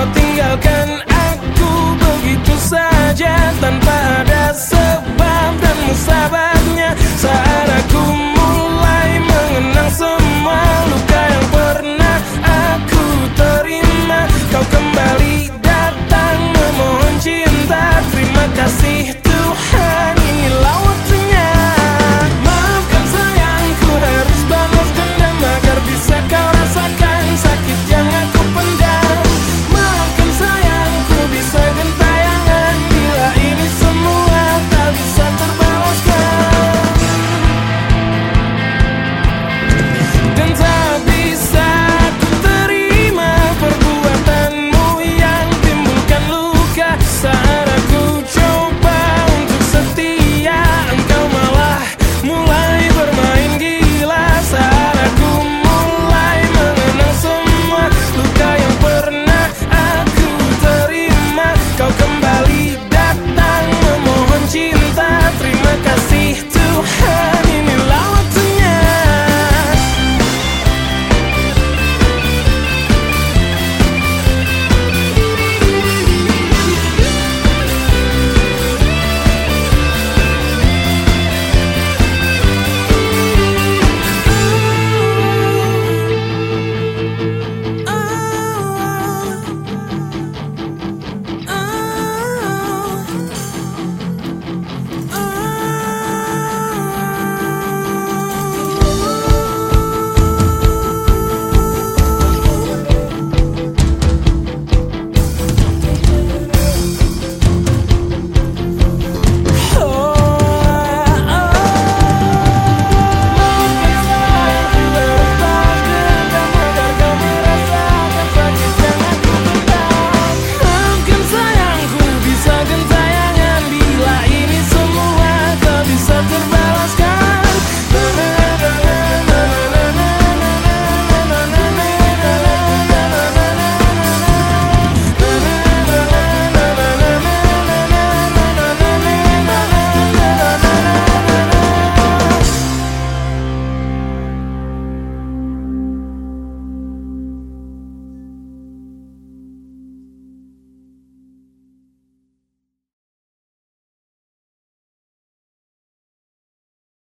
Kau tinggalkan aku begitu saja Tanpa ada sebab dan musababnya. Saat aku mulai mengenang semua Luka yang pernah aku terima Kau kembali datang memohon cinta. Terima kasih